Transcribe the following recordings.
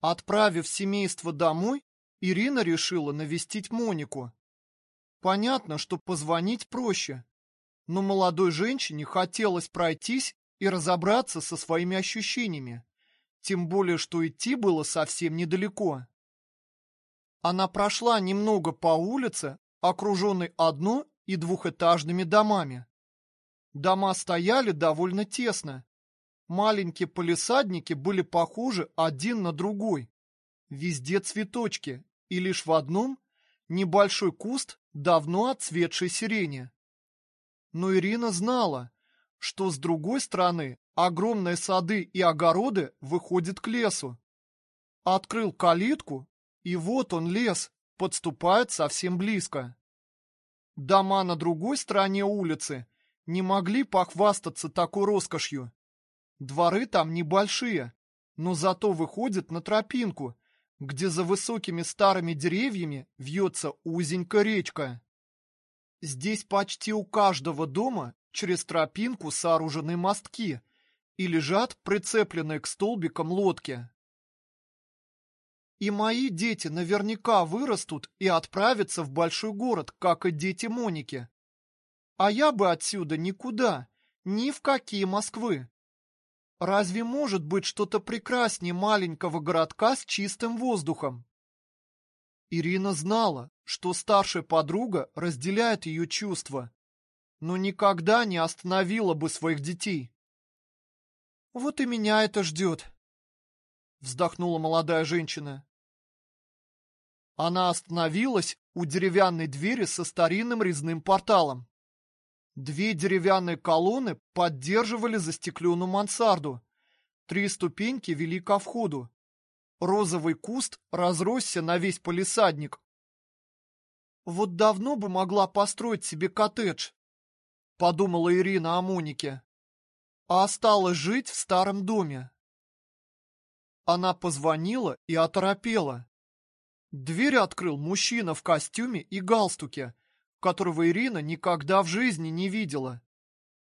Отправив семейство домой, Ирина решила навестить Монику. Понятно, что позвонить проще, но молодой женщине хотелось пройтись и разобраться со своими ощущениями, тем более, что идти было совсем недалеко. Она прошла немного по улице, окруженной одно- и двухэтажными домами. Дома стояли довольно тесно. Маленькие полисадники были похожи один на другой. Везде цветочки, и лишь в одном небольшой куст давно отцветшей сирени. Но Ирина знала, что с другой стороны огромные сады и огороды выходят к лесу. Открыл калитку, и вот он лес, подступает совсем близко. Дома на другой стороне улицы не могли похвастаться такой роскошью. Дворы там небольшие, но зато выходят на тропинку, где за высокими старыми деревьями вьется узенькая речка. Здесь почти у каждого дома через тропинку сооружены мостки и лежат прицепленные к столбикам лодки. И мои дети наверняка вырастут и отправятся в большой город, как и дети Моники. А я бы отсюда никуда, ни в какие Москвы. Разве может быть что-то прекраснее маленького городка с чистым воздухом? Ирина знала, что старшая подруга разделяет ее чувства, но никогда не остановила бы своих детей. «Вот и меня это ждет», — вздохнула молодая женщина. Она остановилась у деревянной двери со старинным резным порталом. Две деревянные колонны поддерживали застекленную мансарду. Три ступеньки вели ко входу. Розовый куст разросся на весь полисадник. Вот давно бы могла построить себе коттедж, подумала Ирина о Монике. А осталось жить в старом доме. Она позвонила и оторопела. Дверь открыл мужчина в костюме и галстуке, которого Ирина никогда в жизни не видела.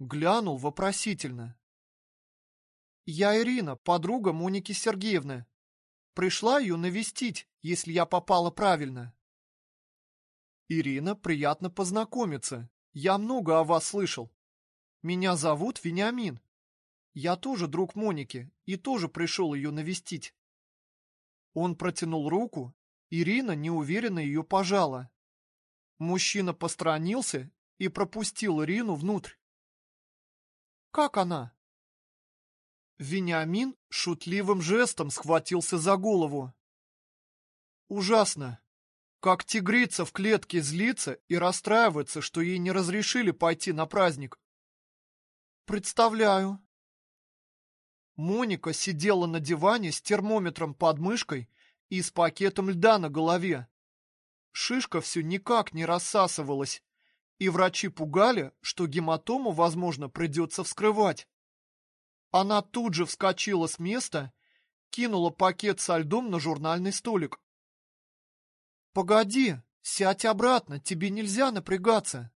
Глянул вопросительно. «Я Ирина, подруга Моники Сергеевны. Пришла ее навестить, если я попала правильно». «Ирина, приятно познакомиться. Я много о вас слышал. Меня зовут Вениамин. Я тоже друг Моники и тоже пришел ее навестить». Он протянул руку, Ирина неуверенно ее пожала. Мужчина посторонился и пропустил Ирину внутрь. «Как она?» Вениамин шутливым жестом схватился за голову. «Ужасно! Как тигрица в клетке злится и расстраивается, что ей не разрешили пойти на праздник. Представляю. Моника сидела на диване с термометром под мышкой и с пакетом льда на голове. Шишка все никак не рассасывалась, и врачи пугали, что гематому, возможно, придется вскрывать. Она тут же вскочила с места, кинула пакет со льдом на журнальный столик. «Погоди, сядь обратно, тебе нельзя напрягаться».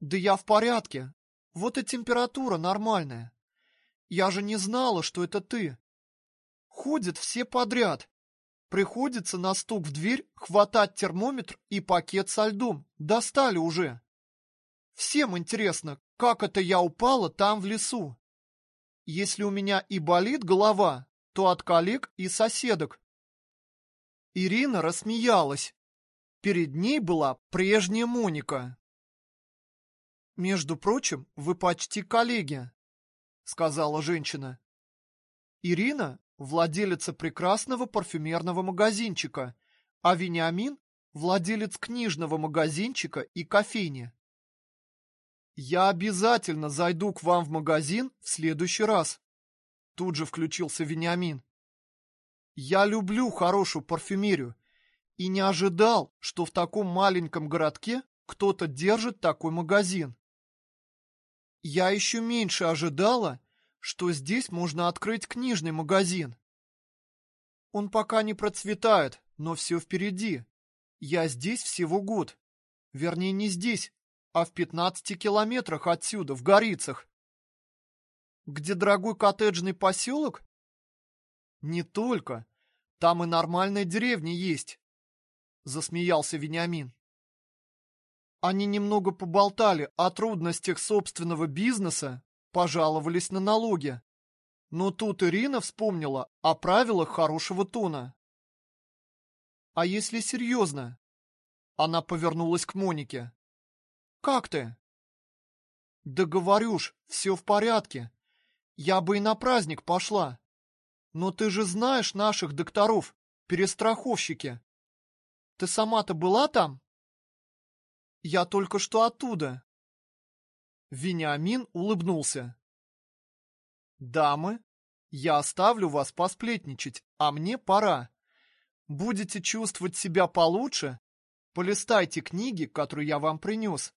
«Да я в порядке. Вот и температура нормальная. Я же не знала, что это ты. Ходят все подряд. Приходится на стук в дверь хватать термометр и пакет со льдом. Достали уже. Всем интересно, как это я упала там в лесу. Если у меня и болит голова, то от коллег и соседок. Ирина рассмеялась. Перед ней была прежняя Моника. «Между прочим, вы почти коллеги», — сказала женщина. Ирина — владелица прекрасного парфюмерного магазинчика, а Вениамин — владелец книжного магазинчика и кофейни. «Я обязательно зайду к вам в магазин в следующий раз», — тут же включился Вениамин. Я люблю хорошую парфюмерию и не ожидал, что в таком маленьком городке кто-то держит такой магазин. Я еще меньше ожидала, что здесь можно открыть книжный магазин. Он пока не процветает, но все впереди. Я здесь всего год. Вернее, не здесь, а в 15 километрах отсюда, в Горицах. Где дорогой коттеджный поселок? Не только. Там и нормальная деревня есть. Засмеялся Вениамин. Они немного поболтали о трудностях собственного бизнеса, пожаловались на налоги. Но тут Ирина вспомнила о правилах хорошего тона. А если серьезно? Она повернулась к Монике. Как ты? Да говорю ж, все в порядке. Я бы и на праздник пошла. Но ты же знаешь наших докторов, перестраховщики. Ты сама-то была там? Я только что оттуда. Вениамин улыбнулся. Дамы, я оставлю вас посплетничать, а мне пора. Будете чувствовать себя получше? Полистайте книги, которые я вам принес.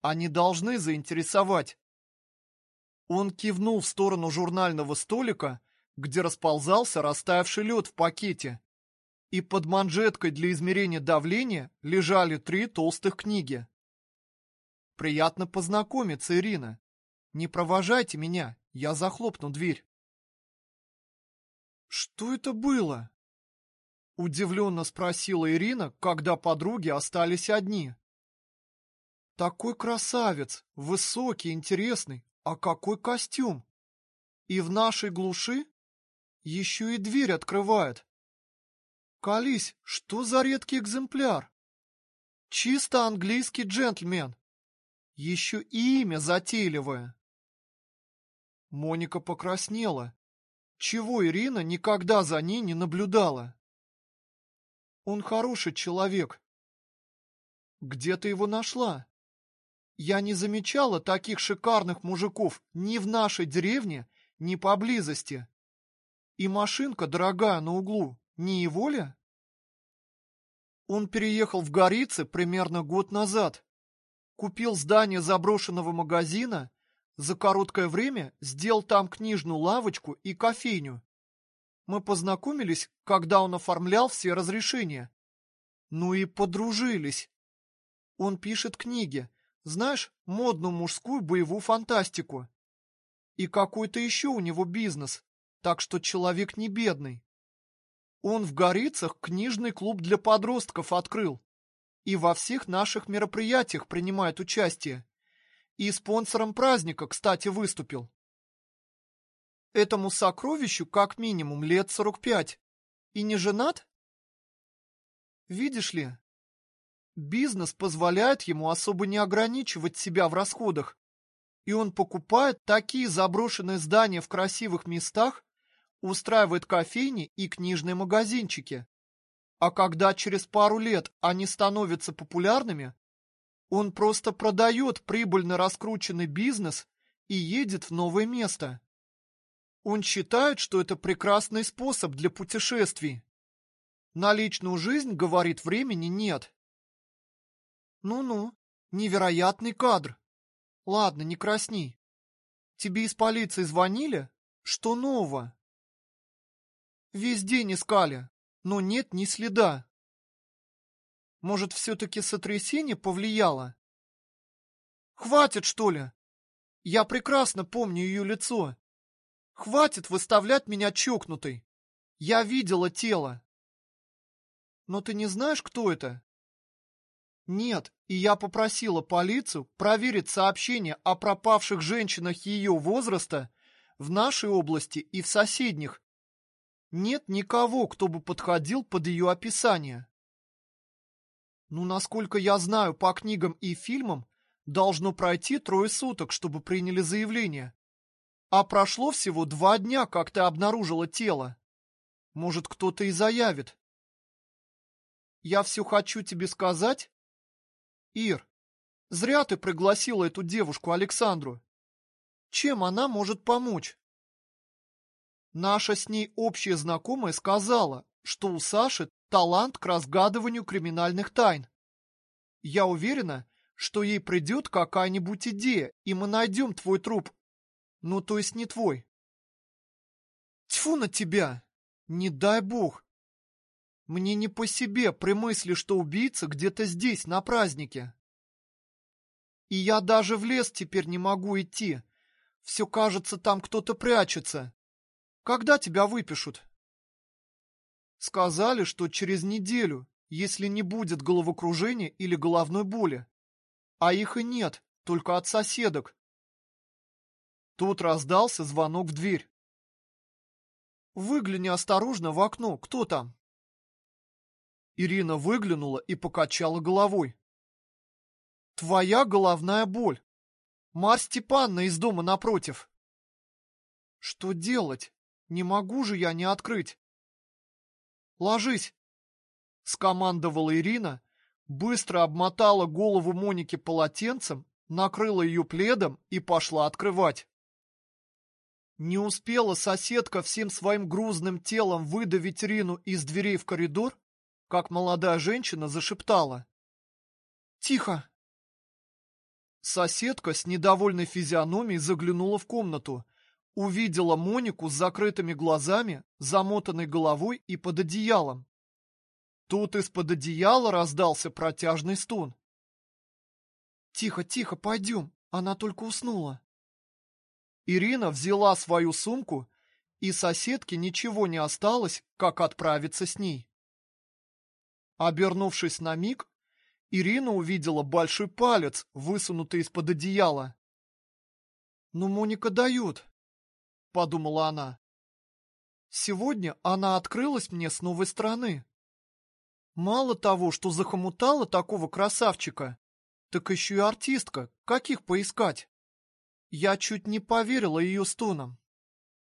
Они должны заинтересовать. Он кивнул в сторону журнального столика, где расползался растаявший лед в пакете. И под манжеткой для измерения давления лежали три толстых книги. Приятно познакомиться, Ирина. Не провожайте меня, я захлопну дверь. Что это было? Удивленно спросила Ирина, когда подруги остались одни. Такой красавец, высокий, интересный, а какой костюм! И в нашей глуши еще и дверь открывает. Колись, что за редкий экземпляр? Чисто английский джентльмен. Еще и имя затейливое. Моника покраснела. Чего Ирина никогда за ней не наблюдала? Он хороший человек. Где ты его нашла? Я не замечала таких шикарных мужиков ни в нашей деревне, ни поблизости. И машинка дорогая на углу, не его ли? Он переехал в Горицы примерно год назад. Купил здание заброшенного магазина, за короткое время сделал там книжную лавочку и кофейню. Мы познакомились, когда он оформлял все разрешения. Ну и подружились. Он пишет книги, знаешь, модную мужскую боевую фантастику. И какой-то еще у него бизнес, так что человек не бедный. Он в Горицах книжный клуб для подростков открыл. И во всех наших мероприятиях принимает участие. И спонсором праздника, кстати, выступил. Этому сокровищу как минимум лет сорок пять. И не женат? Видишь ли, Бизнес позволяет ему особо не ограничивать себя в расходах, и он покупает такие заброшенные здания в красивых местах, устраивает кофейни и книжные магазинчики. А когда через пару лет они становятся популярными, он просто продает прибыльно раскрученный бизнес и едет в новое место. Он считает, что это прекрасный способ для путешествий. На личную жизнь, говорит, времени нет. Ну-ну, невероятный кадр. Ладно, не красни. Тебе из полиции звонили? Что нового? Весь день искали, но нет ни следа. Может, все-таки сотрясение повлияло? Хватит, что ли? Я прекрасно помню ее лицо. Хватит выставлять меня чокнутой. Я видела тело. Но ты не знаешь, кто это? Нет, и я попросила полицию проверить сообщения о пропавших женщинах ее возраста в нашей области и в соседних. Нет никого, кто бы подходил под ее описание. Ну, насколько я знаю по книгам и фильмам, должно пройти трое суток, чтобы приняли заявление. А прошло всего два дня, как ты обнаружила тело. Может, кто-то и заявит. Я все хочу тебе сказать, Ир, зря ты пригласила эту девушку Александру. Чем она может помочь? Наша с ней общая знакомая сказала, что у Саши талант к разгадыванию криминальных тайн. Я уверена, что ей придет какая-нибудь идея, и мы найдем твой труп. Ну, то есть не твой. Тьфу на тебя! Не дай бог! Мне не по себе при мысли, что убийца где-то здесь, на празднике. И я даже в лес теперь не могу идти. Все кажется, там кто-то прячется. Когда тебя выпишут? Сказали, что через неделю, если не будет головокружения или головной боли. А их и нет, только от соседок. Тут раздался звонок в дверь. Выгляни осторожно в окно, кто там? Ирина выглянула и покачала головой. Твоя головная боль. Марь Степанна из дома напротив. Что делать? Не могу же я не открыть. Ложись, скомандовала Ирина, быстро обмотала голову Моники полотенцем, накрыла ее пледом и пошла открывать. Не успела соседка всем своим грузным телом выдавить Рину из дверей в коридор, как молодая женщина зашептала. «Тихо!» Соседка с недовольной физиономией заглянула в комнату, увидела Монику с закрытыми глазами, замотанной головой и под одеялом. Тут из-под одеяла раздался протяжный стон. «Тихо, тихо, пойдем, она только уснула». Ирина взяла свою сумку, и соседке ничего не осталось, как отправиться с ней. Обернувшись на миг, Ирина увидела большой палец, высунутый из-под одеяла. «Ну, Моника дает», — подумала она. «Сегодня она открылась мне с новой стороны. Мало того, что захомутала такого красавчика, так еще и артистка, каких поискать?» Я чуть не поверила ее стонам.